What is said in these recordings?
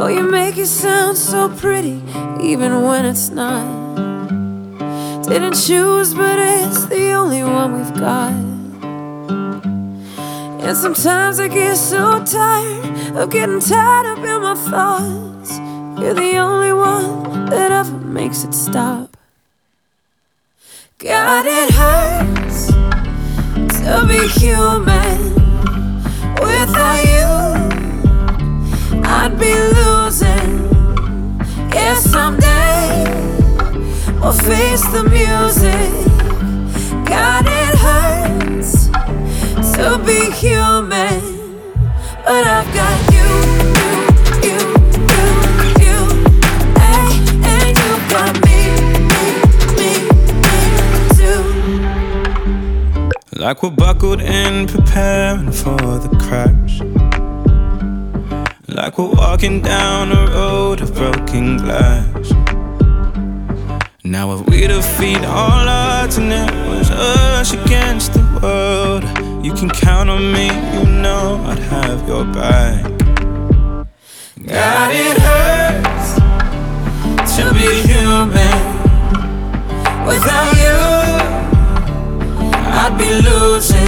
Oh, make it sound so pretty, even when it's not. Didn't choose, but it's the only one we've got. And sometimes I get so tired of getting tied up in my thoughts. You're the only one that ever makes it stop. God, it hurts to be human we'll face the music. God, it hurts to be human, but I've got you. Like we're buckled in, preparing for the crash. Like we're walking down a road of broken glass. Now, if we defeat all odds and it was us against the world, you can count on me, you know I'd have your back. God, it hurts to be human without you. I'd be losing.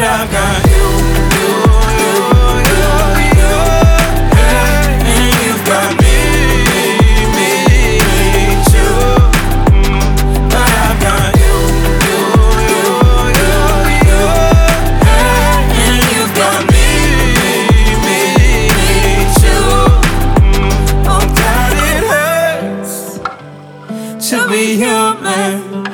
but I've got you, you, you, you, you, yeah. and you've got me, me, me too. But I've got you, you, you, you, you, and you've got me, me, me too. Oh God, it hurts to be human.